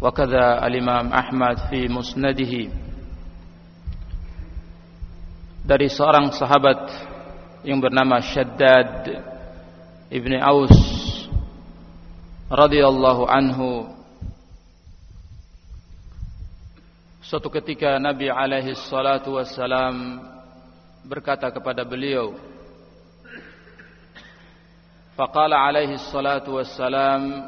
وكذا الإمام أحمد في مسنده dari seorang sahabat yang bernama Shaddad ibni Aus radhiyallahu anhu suatu ketika Nabi alaihi salatu wassalam berkata kepada beliau faqala alaihi salatu wassalam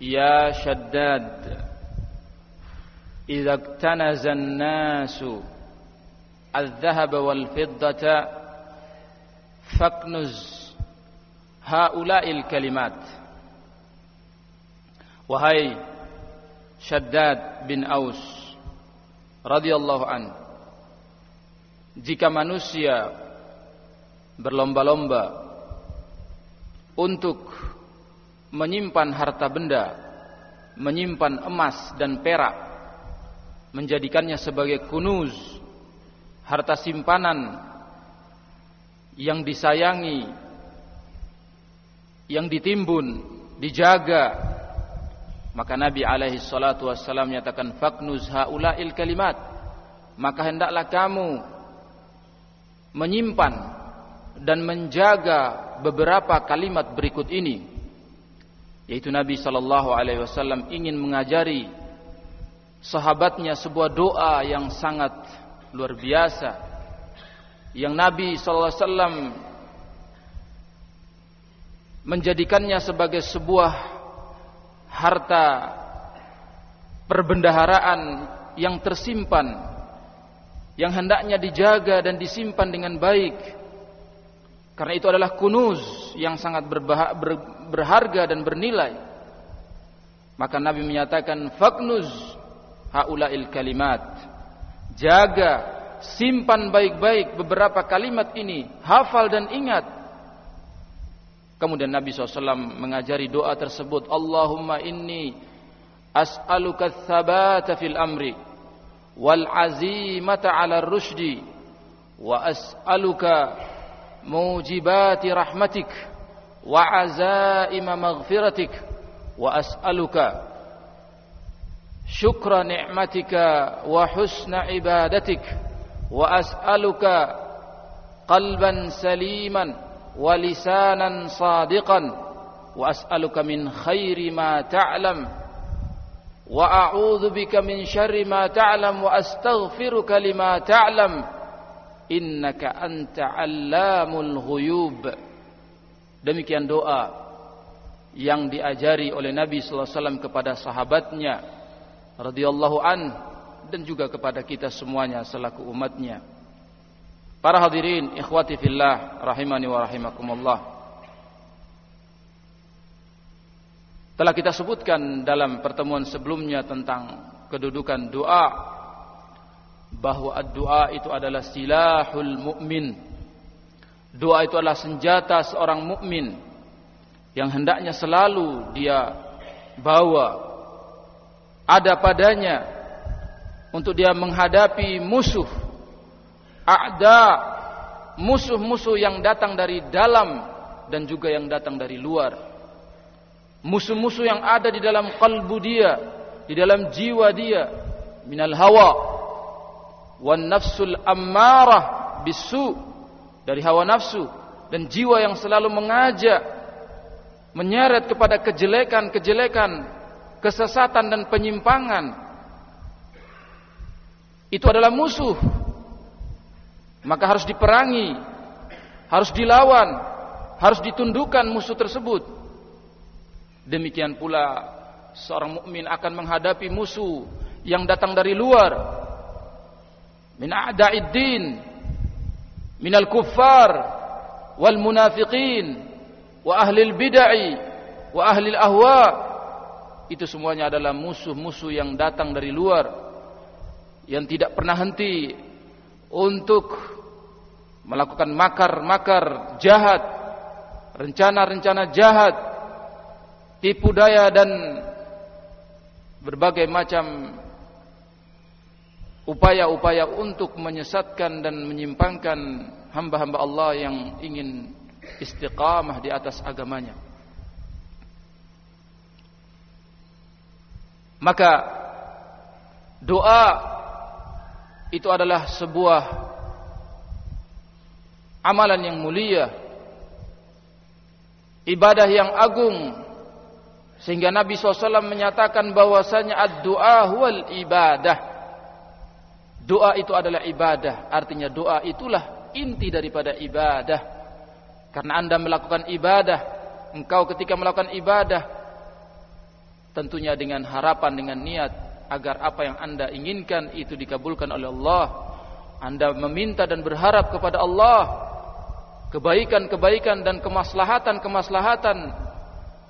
يا شداد إذا اكتنز الناس الذهب والفضة فاكنز هؤلاء الكلمات. وهي شداد بن أوس رضي الله عنه. jika manusia berlomba-lomba untuk menyimpan harta benda menyimpan emas dan perak menjadikannya sebagai kunuz harta simpanan yang disayangi, yang ditimbun, dijaga. Maka Nabi alaihi salatu menyatakan faknuz haula'il kalimat. Maka hendaklah kamu menyimpan dan menjaga beberapa kalimat berikut ini. Yaitu Nabi sallallahu alaihi wasallam ingin mengajari sahabatnya sebuah doa yang sangat luar biasa. Yang Nabi SAW menjadikannya sebagai sebuah harta perbendaharaan yang tersimpan yang hendaknya dijaga dan disimpan dengan baik karena itu adalah kunuz yang sangat berharga dan bernilai maka Nabi menyatakan faknuz haulail kalimat Jaga, simpan baik-baik beberapa kalimat ini, hafal dan ingat. Kemudian Nabi SAW mengajari doa tersebut, Allahumma inni as'aluka thabata fil amri wal azimata ala rushdi wa as'aluka wa azaima maghfiratik wa as'aluka شكر نعمتك وحسن عبادتك وأسألك قلبا سليما ولسانا صادقا وأسألك من خير ما تعلم وأعوذ بك من شر ما تعلم وأستغفرك لما تعلم innaka anta allamul ghuyub. Demikian doa yang diajari oleh Nabi sallallahu alaihi wasallam kepada sahabatnya radhiyallahu an dan juga kepada kita semuanya selaku umatnya. Para hadirin ikhwati fillah rahimani wa rahimakumullah. Telah kita sebutkan dalam pertemuan sebelumnya tentang kedudukan doa bahwa doa itu adalah silahul mukmin. Doa itu adalah senjata seorang mukmin yang hendaknya selalu dia bawa. Ada padanya untuk dia menghadapi musuh ada musuh-musuh yang datang dari dalam dan juga yang datang dari luar. Musuh-musuh yang ada di dalam kalbu dia di dalam jiwa dia minal hawa wan nafsul ammarah bisu. Dari hawa nafsu dan jiwa yang selalu mengajak menyeret kepada kejelekan-kejelekan kesesatan dan penyimpangan. Itu adalah musuh. Maka harus diperangi harus dilawan harus ditundukkan musuh tersebut. Demikian pula seorang mukmin akan menghadapi musuh yang datang dari luar min a'da'id din minal kuffar wal munafiqin wa ahli bid'ah wa ahli ahwa itu semuanya adalah musuh-musuh yang datang dari luar yang tidak pernah henti untuk melakukan makar-makar jahat, rencana-rencana jahat, tipu daya dan berbagai macam upaya-upaya untuk menyesatkan dan menyimpangkan hamba-hamba Allah yang ingin istiqamah di atas agamanya. Maka doa itu adalah sebuah amalan yang mulia, ibadah yang agung, sehingga Nabi SAW menyatakan bahwasanya ad-doa wal ibadah. Doa itu adalah ibadah, artinya doa itulah inti daripada ibadah. Karena anda melakukan ibadah, engkau ketika melakukan ibadah, tentunya dengan harapan, dengan niat, agar apa yang anda inginkan itu dikabulkan oleh Allah. Anda meminta dan berharap kepada Allah kebaikan-kebaikan dan kemaslahatan-kemaslahatan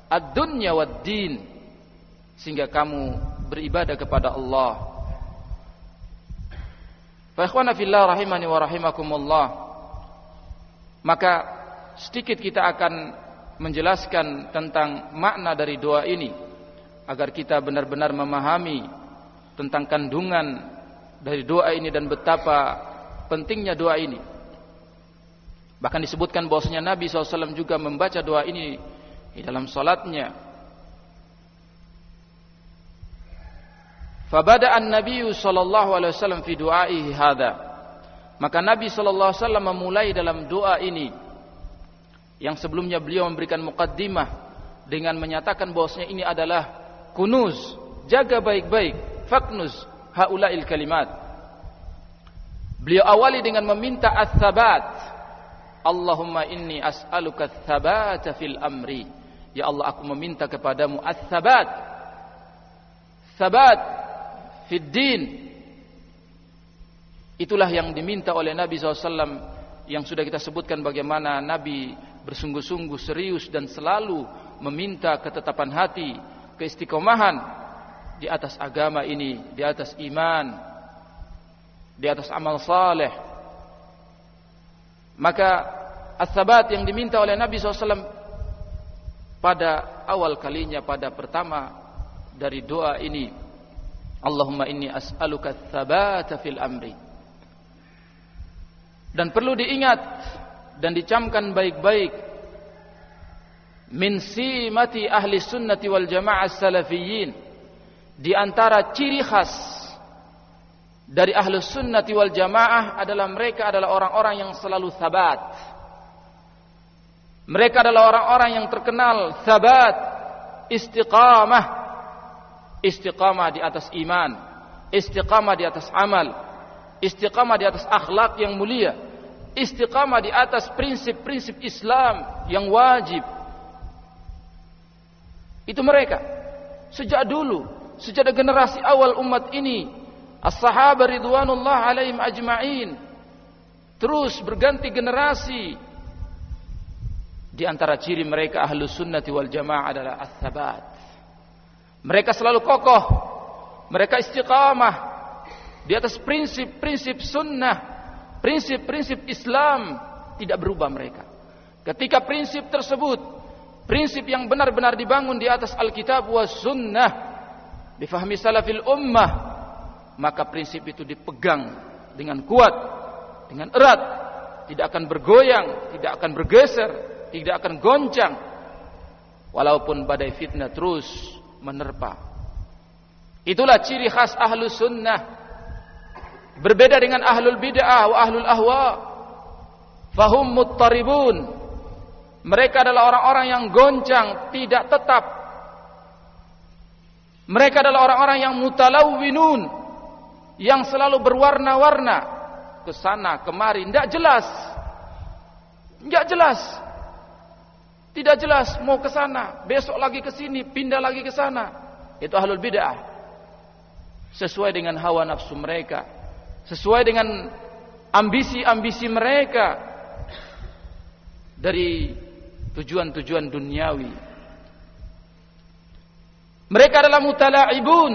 ad-dunya wad din sehingga kamu beribadah kepada Allah. Fillah rahimani wa rahimakumullah. Maka sedikit kita akan menjelaskan tentang makna dari doa ini agar kita benar-benar memahami tentang kandungan dari doa ini dan betapa pentingnya doa ini. Bahkan disebutkan bahwasanya Nabi SAW juga membaca doa ini di dalam salatnya. Fabada an-Nabi sallallahu alaihi wasallam fi du'aihi hadza. Maka Nabi sallallahu alaihi wasallam memulai dalam doa ini yang sebelumnya beliau memberikan mukaddimah dengan menyatakan bahwasanya ini adalah kunuz, jaga baik-baik, faknuz haulail kalimat. Beliau awali dengan meminta as-sabat Allahumma inni as'aluka thabata fil amri. Ya Allah aku meminta kepadamu as-sabat. Sabat fid din. Itulah yang diminta oleh Nabi SAW yang sudah kita sebutkan bagaimana Nabi bersungguh-sungguh serius dan selalu meminta ketetapan hati, keistiqomahan di atas agama ini, di atas iman, di atas amal saleh, maka as-sabat yang diminta oleh Nabi SAW pada awal kalinya pada pertama dari doa ini Allahumma inni as'aluka tsabata fil amri. Dan perlu diingat dan dicamkan baik-baik. Min simati ahli sunnati wal jamaah salafiyin di antara ciri khas dari ahlus sunnati wal jamaah adalah mereka adalah orang-orang yang selalu sabat. Mereka adalah orang-orang yang terkenal sabat, istiqamah, istiqamah di atas iman, istiqamah di atas amal, istiqamah di atas akhlak yang mulia, istiqamah di atas prinsip-prinsip Islam yang wajib. Itu mereka. Sejak dulu, sejak generasi awal umat ini As-sahabat ridwanullah alaihim ajma'in terus berganti generasi. Di antara ciri mereka ahlu sunnati wal jamaah adalah as-sabat mereka selalu kokoh. Mereka istiqamah. Di atas prinsip-prinsip sunnah prinsip-prinsip Islam tidak berubah mereka. Ketika prinsip tersebut prinsip yang benar-benar dibangun di atas Alkitab was sunnah difahami salafil ummah maka prinsip itu dipegang dengan kuat, dengan erat, tidak akan bergoyang, tidak akan bergeser, tidak akan goncang. Walaupun badai fitnah terus menerpa. Itulah ciri khas ahlu sunnah. Berbeda dengan ahlul bid'ah wa ahlul ahwa. Fahum muttaribun. Mereka adalah orang-orang yang goncang, tidak tetap. Mereka adalah orang-orang yang mutalawwinun, yang selalu berwarna-warna ke sana kemari tidak jelas tidak jelas tidak jelas mau ke sana besok lagi ke sini pindah lagi ke sana. Itu ahlul bid'ah. Sesuai dengan hawa nafsu mereka. Sesuai dengan ambisi-ambisi mereka. Dari tujuan-tujuan duniawi. Mereka adalah mutala'ibun.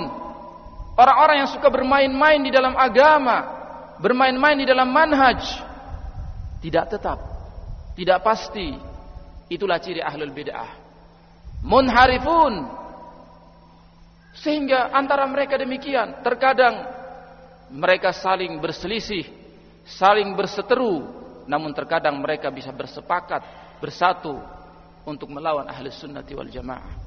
Orang-orang yang suka bermain-main di dalam agama, bermain-main di dalam manhaj, tidak tetap, tidak pasti. Itulah ciri ahlul bid'ah. Munharifun. Sehingga antara mereka demikian, terkadang mereka saling berselisih, saling berseteru, namun terkadang mereka bisa bersepakat, bersatu untuk melawan ahli sunnati wal jamaah.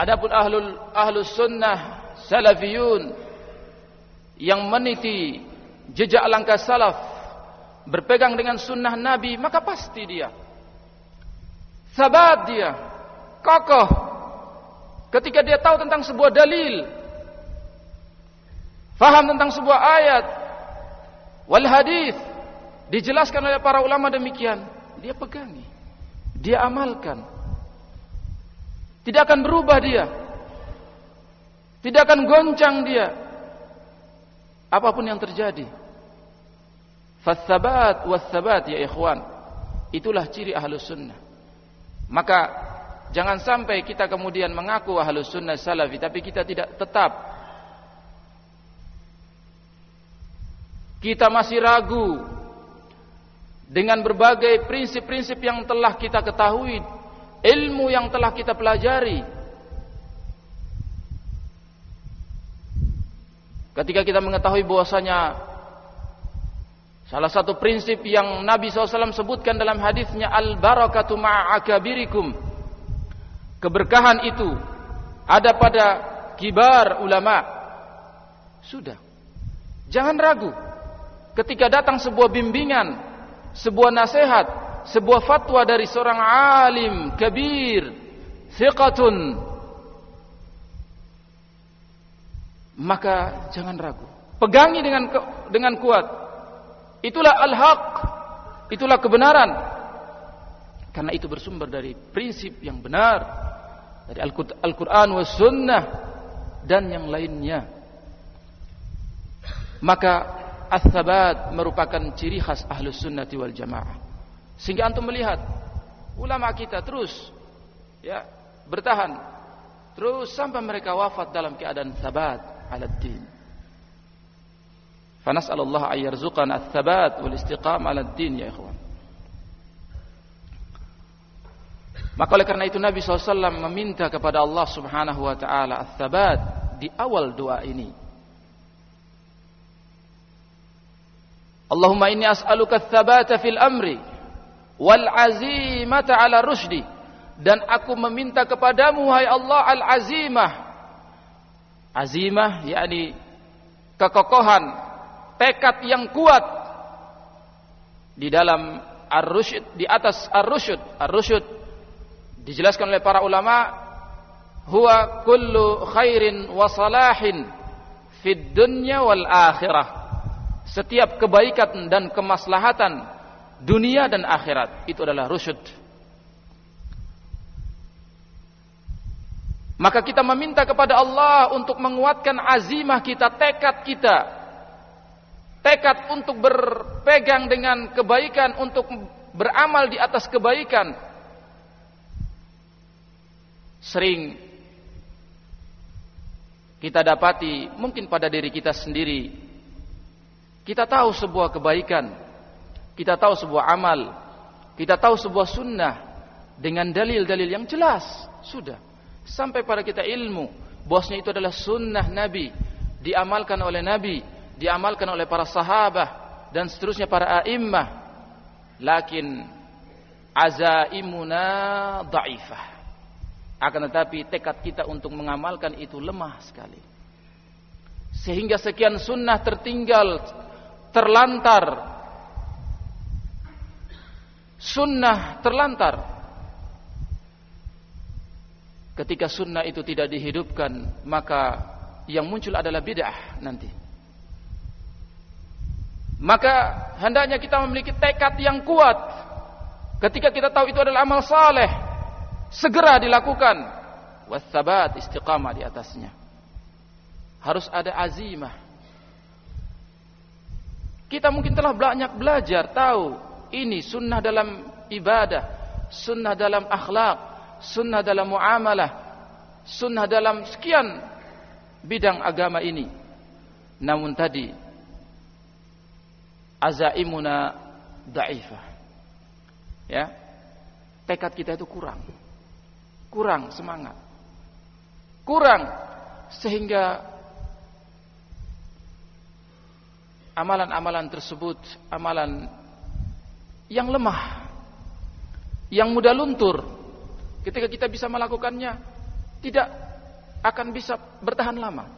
Adapun ahlul ahlus sunnah salafiyun yang meniti jejak langkah salaf berpegang dengan sunnah Nabi maka pasti dia sabat dia kokoh ketika dia tahu tentang sebuah dalil faham tentang sebuah ayat wal hadis dijelaskan oleh para ulama demikian dia pegangi dia amalkan tidak akan berubah dia. Tidak akan goncang dia. Apapun yang terjadi. Fathabat wassabat ya ikhwan. Itulah ciri ahlus sunnah. Maka jangan sampai kita kemudian mengaku ahlus sunnah salafi. Tapi kita tidak tetap. Kita masih ragu. Dengan berbagai prinsip-prinsip yang telah kita ketahui ilmu yang telah kita pelajari. Ketika kita mengetahui bahwasanya salah satu prinsip yang Nabi SAW sebutkan dalam hadisnya al-barakatu ma'akabirikum. Keberkahan itu ada pada kibar ulama. Sudah. Jangan ragu. Ketika datang sebuah bimbingan, sebuah nasihat, sebuah fatwa dari seorang alim kabir thiqatun maka jangan ragu pegangi dengan dengan kuat itulah al-haq. Itulah kebenaran. Karena itu bersumber dari prinsip yang benar. Dari Al-Qur'an was sunnah dan yang lainnya. Maka as-sabat merupakan ciri khas ahlus sunnati wal jamaah. Sehingga antum melihat ulama kita terus ya bertahan. Terus sampai mereka wafat dalam keadaan sabat ala din. Fanas'alullah ay yarzuqana ats-tsabat wal istiqam ala din ya. Maka oleh karena itu Nabi SAW meminta kepada Allah Subhanahu wa taala ats-tsabat di awal doa ini. Allahumma inni as'aluka ats-tsabata fil amri wal azimata ala rusdi dan aku meminta kepadamu hai Allah al azimah azimah yakni kekokohan tekad yang kuat di dalam ar-rusyd di atas ar-rusyd ar-rusyd dijelaskan oleh para ulama huwa kullu khairin wa salahin fid dunya wal akhirah. Setiap kebaikan dan kemaslahatan dunia dan akhirat itu adalah rusyud. Maka kita meminta kepada Allah untuk menguatkan azimah kita tekad kita tekad untuk berpegang dengan kebaikan untuk beramal di atas kebaikan sering kita dapati mungkin pada diri kita sendiri. Kita tahu sebuah kebaikan kita tahu sebuah amal, kita tahu sebuah sunnah dengan dalil-dalil yang jelas, sudah. Sampai pada kita ilmu, bosnya itu adalah sunnah Nabi, diamalkan oleh Nabi, diamalkan oleh para sahabat dan seterusnya para a'immah. Lakin azaimuna da'ifah. Akan tetapi tekad kita untuk mengamalkan itu lemah sekali. Sehingga sekian sunnah tertinggal, terlantar, sunnah terlantar. Ketika sunnah itu tidak dihidupkan, maka yang muncul adalah bid'ah nanti. Maka hendaknya kita memiliki tekad yang kuat. Ketika kita tahu itu adalah amal saleh, segera dilakukan. Wassabat istiqamah di atasnya. Harus ada azimah. Kita mungkin telah banyak belajar, tahu ini sunnah dalam ibadah, sunnah dalam akhlak, sunnah dalam muamalah, sunnah dalam sekian bidang agama ini. Namun tadi azaimuna da'ifah. Ya. Tekad kita itu kurang. Kurang semangat. Kurang sehingga amalan-amalan tersebut, amalan yang lemah, yang mudah luntur. Ketika kita bisa melakukannya, tidak akan bisa bertahan lama.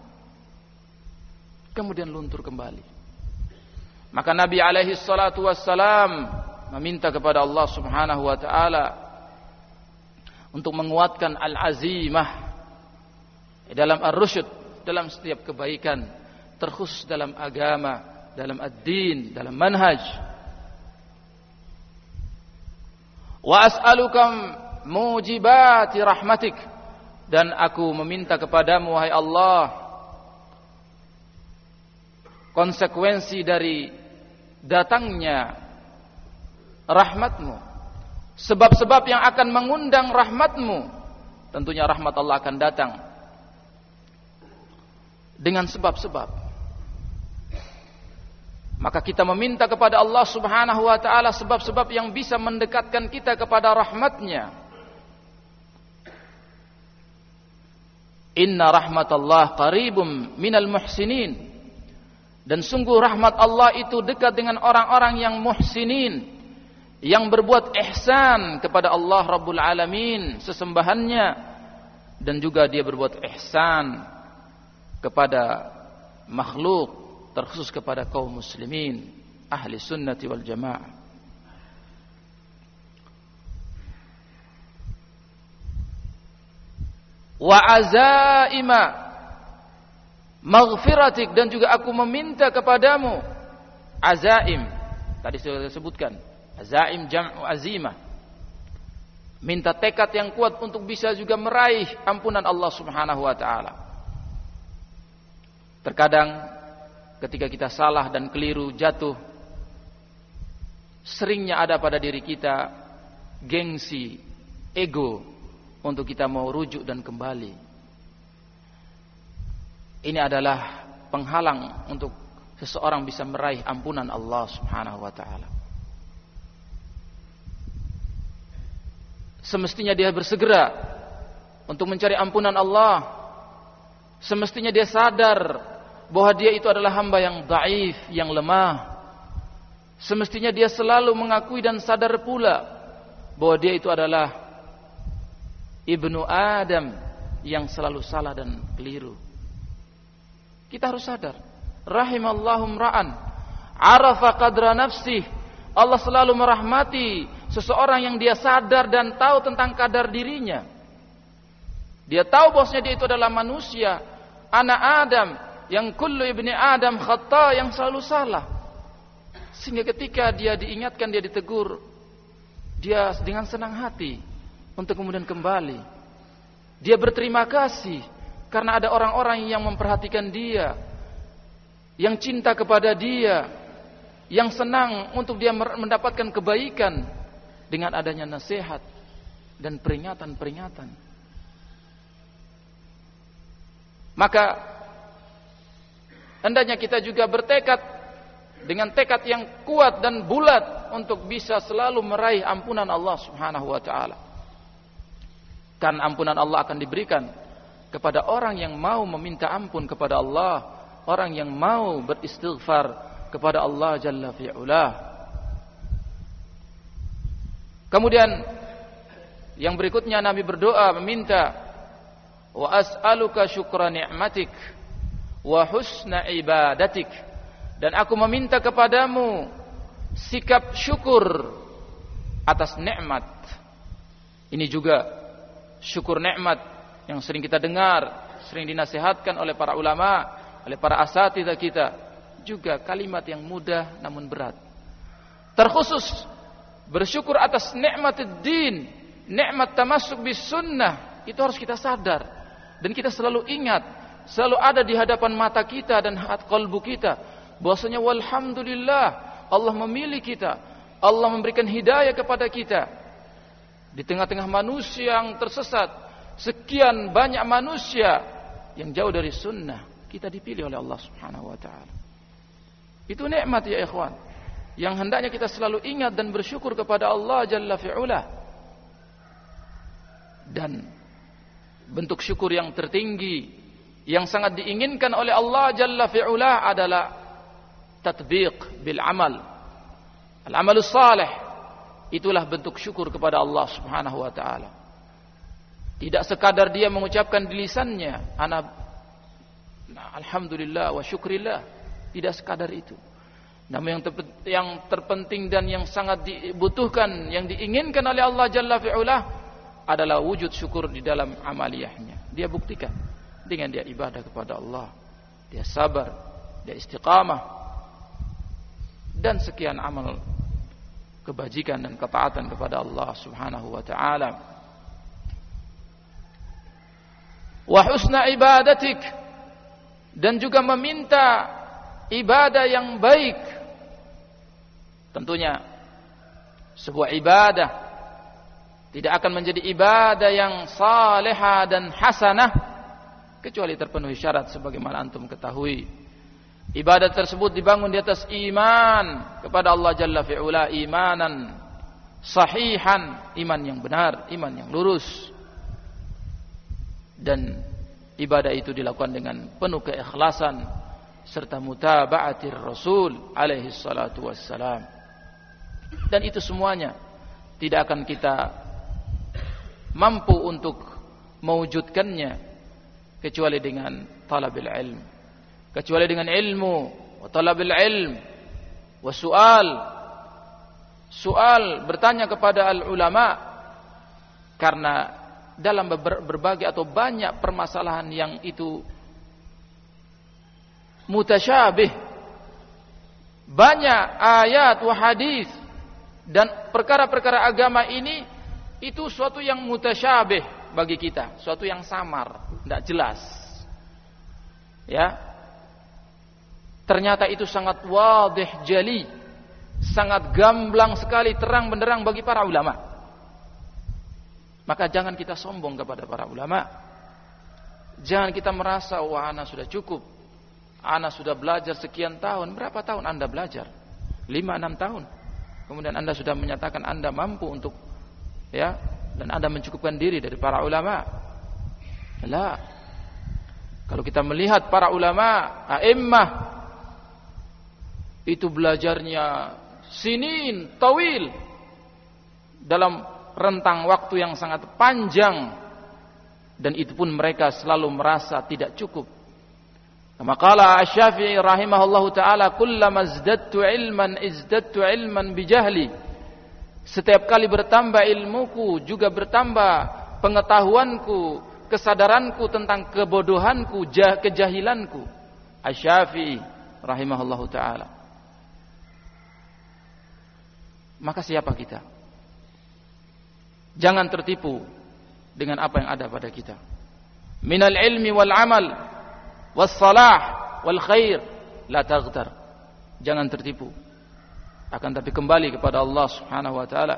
Kemudian luntur kembali. Maka Nabi alaihi salatu wassalam meminta kepada Allah Subhanahu wa taala untuk menguatkan al-azimah dalam ar-rusyd, dalam setiap kebaikan, terkhusus dalam agama, dalam ad-din, dalam manhaj. Wa as'aluka mujibati rahmatik dan aku meminta kepadamu wahai Allah konsekuensi dari datangnya rahmatmu sebab-sebab yang akan mengundang rahmatmu tentunya rahmat Allah akan datang dengan sebab-sebab maka kita meminta kepada Allah subhanahu wa ta'ala sebab-sebab yang bisa mendekatkan kita kepada rahmatnya Inna rahmatallah qaribum minal muhsinin. Dan sungguh rahmat Allah itu dekat dengan orang-orang yang muhsinin. Yang berbuat ihsan kepada Allah Rabbul Alamin sesembahannya. Dan juga dia berbuat ihsan kepada makhluk. Terkhusus kepada kaum muslimin. Ahli sunnati wal jamaah. wa azaima maghfiratik dan juga aku meminta kepadamu. Azaim. Tadi sudah disebutkan azaim jam'u azimah. Minta tekad yang kuat untuk bisa juga meraih ampunan Allah Subhanahu wa taala. Terkadang ketika kita salah dan keliru jatuh seringnya ada pada diri kita gengsi ego untuk kita mau rujuk dan kembali. Ini adalah penghalang untuk seseorang bisa meraih ampunan Allah Subhanahu wa taala. Semestinya dia bersegera untuk mencari ampunan Allah. Semestinya dia sadar bahwa dia itu adalah hamba yang daif, yang lemah. Semestinya dia selalu mengakui dan sadar pula bahwa dia itu adalah ibnu Adam yang selalu salah dan keliru. Kita harus sadar. Rahimallahu ra'an arafa qadra nafsih. Allah selalu merahmati seseorang yang dia sadar dan tahu tentang kadar dirinya. Dia tahu bosnya dia itu adalah manusia, anak Adam yang kullu ibni Adam khata yang selalu salah. Sehingga ketika dia diingatkan, dia ditegur, dia dengan senang hati untuk kemudian kembali. Dia berterima kasih karena ada orang-orang yang memperhatikan dia, yang cinta kepada dia, yang senang untuk dia mendapatkan kebaikan dengan adanya nasihat dan peringatan-peringatan. Maka hendaknya kita juga bertekad dengan tekad yang kuat dan bulat untuk bisa selalu meraih ampunan Allah Subhanahu wa taala. Kan ampunan Allah akan diberikan kepada orang yang mau meminta ampun kepada Allah, orang yang mau beristighfar kepada Allah Jalla fi'ula. Kemudian yang berikutnya Nabi berdoa meminta wa as'aluka syukra ni'matik wa husna ibadatik dan aku meminta kepadamu sikap syukur atas nikmat. Ini juga syukur nikmat yang sering kita dengar, sering dinasihatkan oleh para ulama, oleh para asatidah kita, juga kalimat yang mudah namun berat. Terkhusus bersyukur atas nikmat din, nikmat tamasuk bis sunnah, itu harus kita sadar dan kita selalu ingat, selalu ada di hadapan mata kita dan hati kalbu kita bahwasanya walhamdulillah Allah memilih kita, Allah memberikan hidayah kepada kita di tengah-tengah manusia yang tersesat, sekian banyak manusia yang jauh dari sunnah, kita dipilih oleh Allah Subhanahu wa taala. Itu nikmat ya ikhwan. Yang hendaknya kita selalu ingat dan bersyukur kepada Allah Jalla fi'ula. Dan bentuk syukur yang tertinggi yang sangat diinginkan oleh Allah Jalla fi'ula adalah tatbiq bil amal. Al-amalus salih Itulah bentuk syukur kepada Allah Subhanahu wa taala. Tidak sekadar dia mengucapkan di lisannya, ana nah, alhamdulillah wa syukrillah. Tidak sekadar itu. Namun yang, yang terpenting dan yang sangat dibutuhkan, yang diinginkan oleh Allah Jalla fi'ula adalah wujud syukur di dalam amaliyahnya. Dia buktikan dengan dia ibadah kepada Allah. Dia sabar, dia istiqamah. Dan sekian amal kebajikan dan ketaatan kepada Allah Subhanahu wa taala. Wa husna ibadatik dan juga meminta ibadah yang baik Tentunya sebuah ibadah tidak akan menjadi ibadah yang salehah dan hasanah kecuali terpenuhi syarat sebagaimana antum ketahui. Ibadah tersebut dibangun di atas iman kepada Allah Jalla fi'ula imanan sahihan, iman yang benar, iman yang lurus. Dan ibadah itu dilakukan dengan penuh keikhlasan serta mutaba'atir Rasul alaihi salatu wassalam. Dan itu semuanya tidak akan kita mampu untuk mewujudkannya kecuali dengan talabil ilm. Kecuali dengan ilmu, wa talabil ilm, wa su'al. Bertanya kepada al ulama karena dalam berbagai atau banyak permasalahan yang itu mutasyabih banyak ayat wa hadis dan perkara-perkara agama ini itu suatu yang mutasyabih bagi kita, suatu yang samar, tidak jelas. Ya. Ternyata itu sangat wadih jali, sangat gamblang sekali terang benderang bagi para ulama. Maka jangan kita sombong kepada para ulama. Jangan kita merasa wah ana sudah cukup. Ana sudah belajar sekian tahun. Berapa tahun Anda belajar? 5 6 tahun kemudian Anda sudah menyatakan Anda mampu untuk ya dan Anda mencukupkan diri dari para ulama. La. Kalau kita melihat para ulama, a'immah itu belajarnya sinin tawil dalam rentang waktu yang sangat panjang dan itu pun mereka selalu merasa tidak cukup Kama qala Asy-Syafi'i rahimahullahu taala, "Kullama izdadtu ilman izdadtu ilman bijahli." Setiap kali bertambah ilmuku juga bertambah pengetahuanku, kesadaranku tentang kebodohanku, kejahilanku. Asy-Syafi'i rahimahullahu taala. Maka siapa kita? Jangan tertipu dengan apa yang ada pada kita. Minal ilmi wal amal wassalah wal khair la taghtar jangan tertipu. Akan tapi kembali kepada Allah Subhanahu wa taala.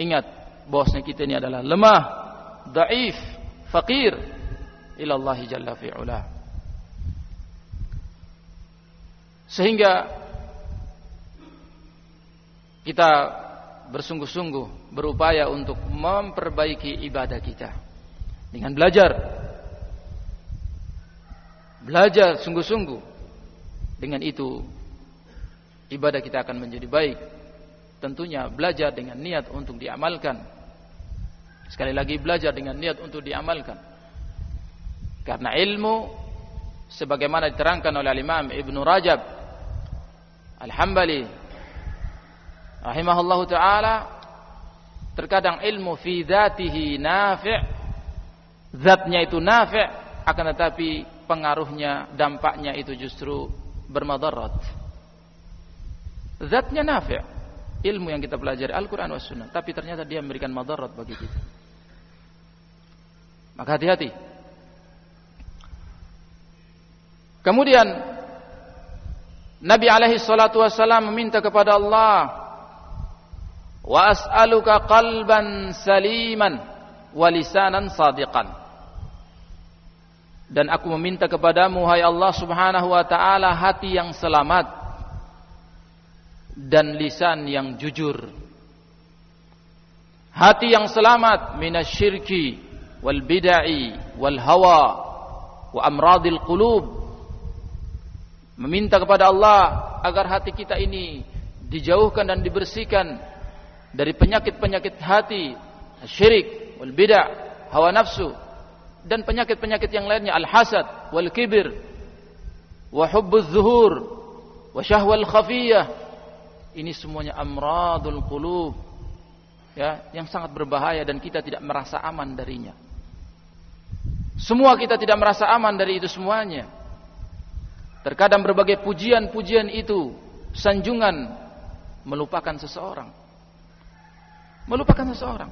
Ingat bahwasanya kita ini adalah lemah dhaif faqir ila Allah jalla fi ula sehingga kita bersungguh-sungguh berupaya untuk memperbaiki ibadah kita dengan belajar Belajar sungguh-sungguh. Dengan itu ibadah kita akan menjadi baik. Tentunya belajar dengan niat untuk diamalkan. Sekali lagi belajar dengan niat untuk diamalkan. Karena ilmu sebagaimana diterangkan oleh Imam Ibnu Rajab Al-Hambali rahimahullahu taala terkadang ilmu fi dzatihi nafi' zatnya itu nafi' akan tetapi pengaruhnya, dampaknya itu justru bermadarat. Zatnya nafi' ilmu yang kita pelajari Al-Quran was sunnah tapi ternyata dia memberikan madarat bagi kita maka hati-hati kemudian Nabi alaihi salatu wassalam meminta kepada Allah wa as'aluka qalban saliman wa lisanan sadiqan dan aku meminta kepadamu hai Allah Subhanahu wa taala hati yang selamat dan lisan yang jujur. Hati yang selamat minasyirki wal bid'ah wal hawa wa amradil qulub. Meminta kepada Allah agar hati kita ini dijauhkan dan dibersihkan dari penyakit-penyakit hati, syirik wal bid'ah, hawa nafsu dan penyakit-penyakit yang lainnya al-hasad wal kibir wa hubbuz zuhur wa syahwal khafiyah. Ini semuanya amradul qulub ya yang sangat berbahaya dan kita tidak merasa aman darinya. Semua kita tidak merasa aman dari itu semuanya. Terkadang berbagai pujian-pujian itu sanjungan melupakan seseorang melupakan seseorang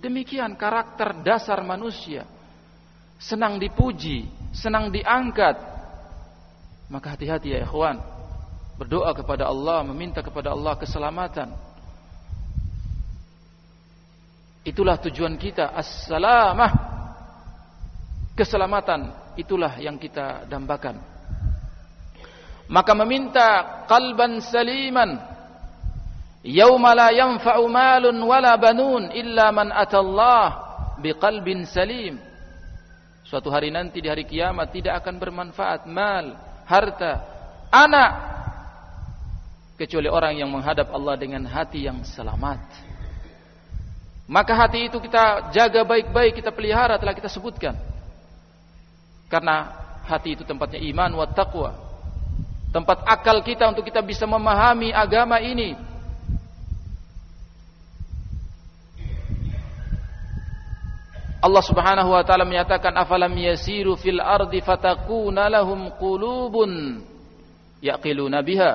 demikian karakter dasar manusia senang dipuji, senang diangkat, maka hati-hati ya ikhwan. Berdoa kepada Allah, meminta kepada Allah keselamatan. Itulah tujuan kita, as-salamah. Keselamatan itulah yang kita dambakan. Maka meminta qalban saliman yauma la yanfa'u malun wala banun illa man atallah biqalbin salim Suatu hari nanti di hari kiamat tidak akan bermanfaat mal, harta, anak kecuali orang yang menghadap Allah dengan hati yang selamat. Maka hati itu kita jaga baik-baik, kita pelihara telah kita sebutkan. Karena hati itu tempatnya iman wa taqwa. Tempat akal kita untuk kita bisa memahami agama ini Allah Subhanahu wa taala menyatakan afalam yasiru fil ardi fatakuna lahum qulubun yaqiluna biha?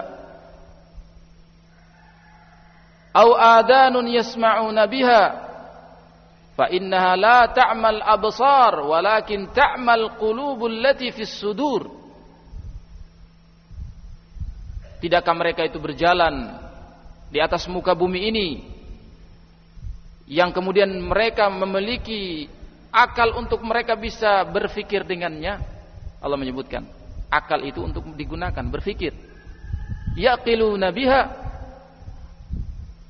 Au adanun yasma'una biha? Fa innaha la ta'mal absar walakin ta'mal qulubul lati fis sudur. Tidakkah mereka itu berjalan di atas muka bumi ini? Yang kemudian mereka memiliki akal untuk mereka bisa berfikir dengannya Allah menyebutkan akal itu untuk digunakan berfikir. Yaqiluna biha.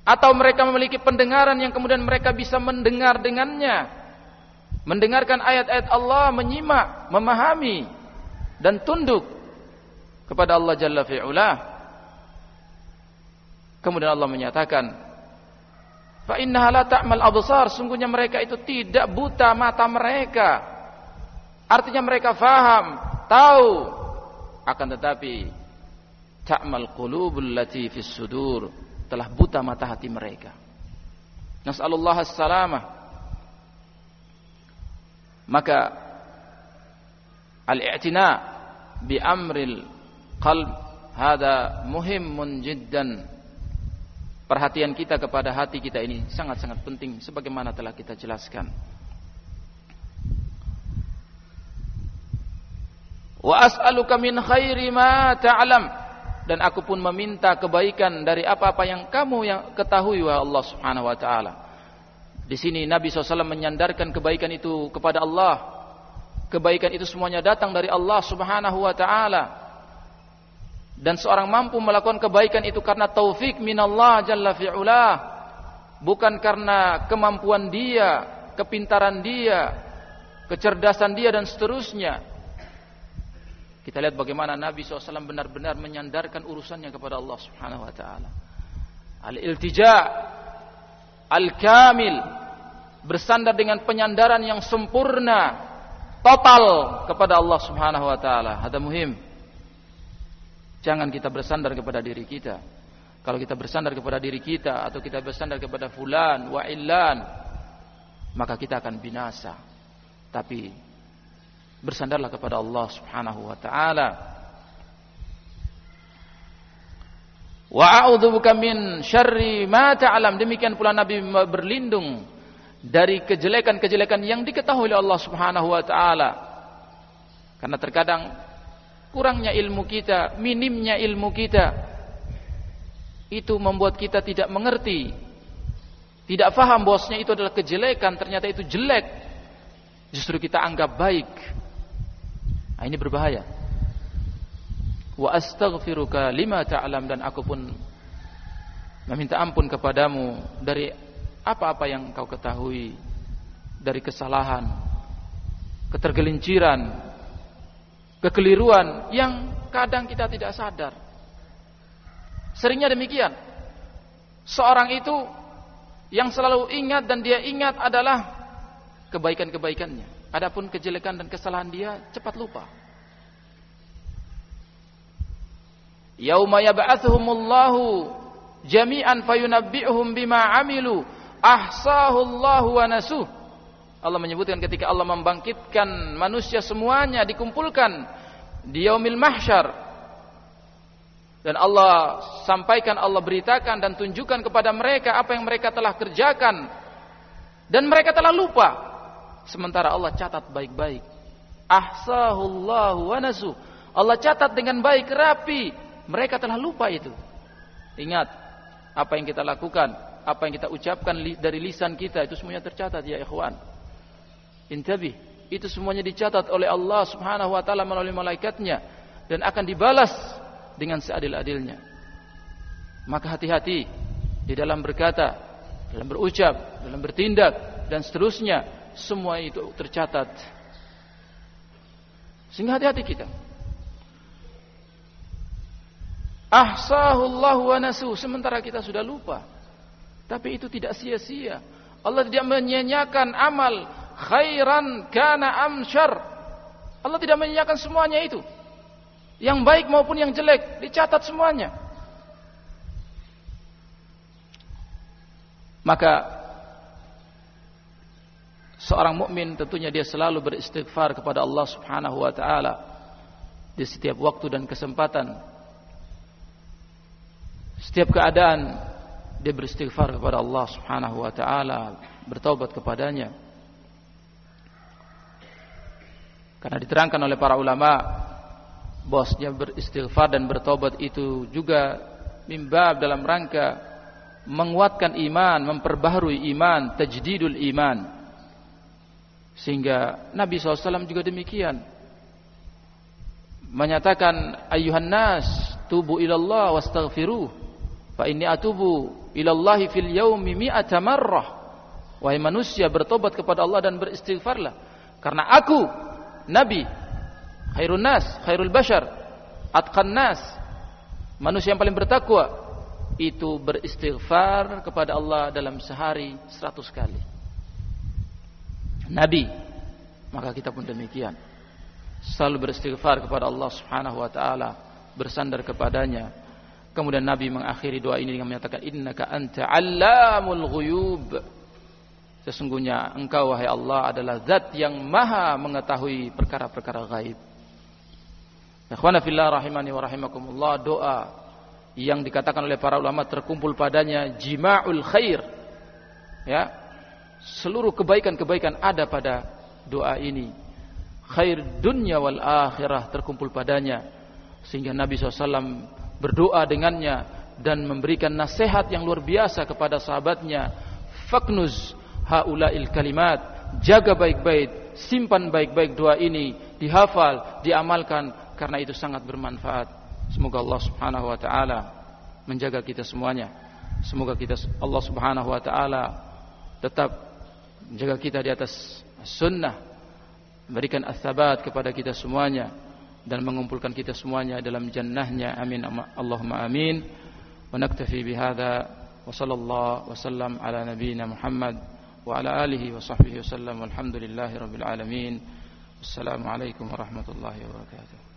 Atau mereka memiliki pendengaran yang kemudian mereka bisa mendengar dengannya. Mendengarkan ayat-ayat Allah menyimak memahami dan tunduk kepada Allah Jalla fi'ula kemudian Allah menyatakan Fa innaha la ta'mal absar, sungguhnya mereka itu tidak buta mata mereka. Artinya mereka faham, tahu, akan tetapi ta'mal qulubul lati fis sudur, telah buta mata hati mereka. Nas'alullah as-salamah. Maka al-i'tina bi amril qalb hada muhimun jiddan perhatian kita kepada hati kita ini sangat-sangat penting sebagaimana telah kita jelaskan. Wa as'aluka min khairi ma ta'lam dan aku pun meminta kebaikan dari apa-apa yang kamu yang ketahui wa Allah Subhanahu wa taala. Di sini Nabi SAW menyandarkan kebaikan itu kepada Allah. Kebaikan itu semuanya datang dari Allah Subhanahu wa taala dan seorang mampu melakukan kebaikan itu karena taufik minallah jalla fi'ula bukan karena kemampuan dia kepintaran dia kecerdasan dia dan seterusnya. Kita lihat bagaimana Nabi SAW benar-benar menyandarkan urusannya kepada Allah Subhanahu Wa Taala. Al-iltija al-kamil. Bersandar dengan penyandaran yang sempurna total kepada Allah Subhanahu Wa Taala. Ada muhim Jangan kita bersandar kepada diri kita. Kalau kita bersandar kepada diri kita atau kita bersandar kepada fulan wa illan, maka kita akan binasa. Tapi bersandarlah kepada Allah Subhanahu wa taala. Wa a'udzubika min syarri ma ta'lam. Demikian pula Nabi berlindung dari kejelekan-kejelekan yang diketahui oleh Allah Subhanahu wa taala. Karena terkadang kurangnya ilmu kita, minimnya ilmu kita itu membuat kita tidak mengerti tidak faham bosnya itu adalah kejelekan ternyata itu jelek. Justru kita anggap baik. Nah, ini berbahaya. Wa astaghfiruka lima ta'lam dan aku pun meminta ampun kepadamu dari apa-apa yang kau ketahui dari kesalahan ketergelinciran kekeliruan yang kadang kita tidak sadar. Seringnya demikian. Seorang itu yang selalu ingat dan dia ingat adalah kebaikan-kebaikannya. Adapun kejelekan dan kesalahan dia cepat lupa. Yauma yab'atsuhumullahu jami'an fayunabbi'uhum bima 'amilu ahsahu wa nasuh. Allah menyebutkan ketika Allah membangkitkan manusia semuanya dikumpulkan di yaumil mahsyar dan Allah sampaikan Allah beritakan dan tunjukkan kepada mereka apa yang mereka telah kerjakan dan mereka telah lupa sementara Allah catat baik-baik. Ahsahullahu wa nasu. Allah catat dengan baik rapi. Mereka telah lupa itu. Ingat apa yang kita lakukan, apa yang kita ucapkan dari lisan kita itu semuanya tercatat ya ikhwan. Intabi, itu semuanya dicatat oleh Allah Subhanahu wa taala melalui malaikatnya dan akan dibalas dengan seadil-adilnya. Maka hati-hati di dalam berkata, dalam berucap, dalam bertindak dan seterusnya semua itu tercatat. Sehingga hati-hati kita. Ahsahullahu wa nasu. Sementara kita sudah lupa. Tapi itu tidak sia-sia. Allah tidak menyanyiakan amal khairan kana amsyar. Allah tidak menyanyiakan semuanya itu. Yang baik maupun yang jelek dicatat semuanya. Maka seorang mukmin tentunya dia selalu beristighfar kepada Allah Subhanahu wa taala di setiap waktu dan kesempatan. Setiap keadaan dia beristighfar kepada Allah Subhanahu wa taala, bertaubat kepadanya. Karena diterangkan oleh para ulama bosnya beristighfar dan bertobat itu juga mimbab dalam rangka menguatkan iman, memperbaharui iman, tajdidul iman. Sehingga Nabi SAW juga demikian. Menyatakan ayuhan nas tubu ilallah wastaghfiruh fa inni atubu ilallahi fil yaumi mi'ata marrah. Wahai manusia bertobat kepada Allah dan beristighfarlah karena aku nabi. Khairun nas khairul bashar. Atqan nas. Manusia yang paling bertakwa. Itu beristighfar kepada Allah dalam sehari seratus kali. Nabi. Maka kita pun demikian. Selalu beristighfar kepada Allah Subhanahu wa taala. Bersandar kepadanya. Kemudian Nabi mengakhiri doa ini dengan menyatakan innaka anta allamul ghuyub sesungguhnya engkau wahai Allah adalah zat yang maha mengetahui perkara-perkara gaib Ikhwana fillah rahimani wa rahimakumullah doa yang dikatakan oleh para ulama terkumpul padanya jima'ul khair ya seluruh kebaikan-kebaikan ada pada doa ini. Khair dunia wal akhirah terkumpul padanya. Sehingga Nabi SAW berdoa dengannya dan memberikan nasihat yang luar biasa kepada sahabatnya. Faknuz haula'il kalimat. Jaga baik-baik, simpan baik-baik doa ini, dihafal, diamalkan karena itu sangat bermanfaat. Semoga Allah Subhanahu wa taala menjaga kita semuanya. Semoga kita Allah Subhanahu wa taala tetap menjaga kita di atas sunnah memberikan asabat kepada kita semuanya dan mengumpulkan kita semuanya dalam jannahnya amin Allahumma amin wa naktafi bihadza wa sallallahu wa sallam ala وعلى آله وصحبه وسلم والحمد لله رب العالمين. السلام عليكم ورحمة الله وبركاته.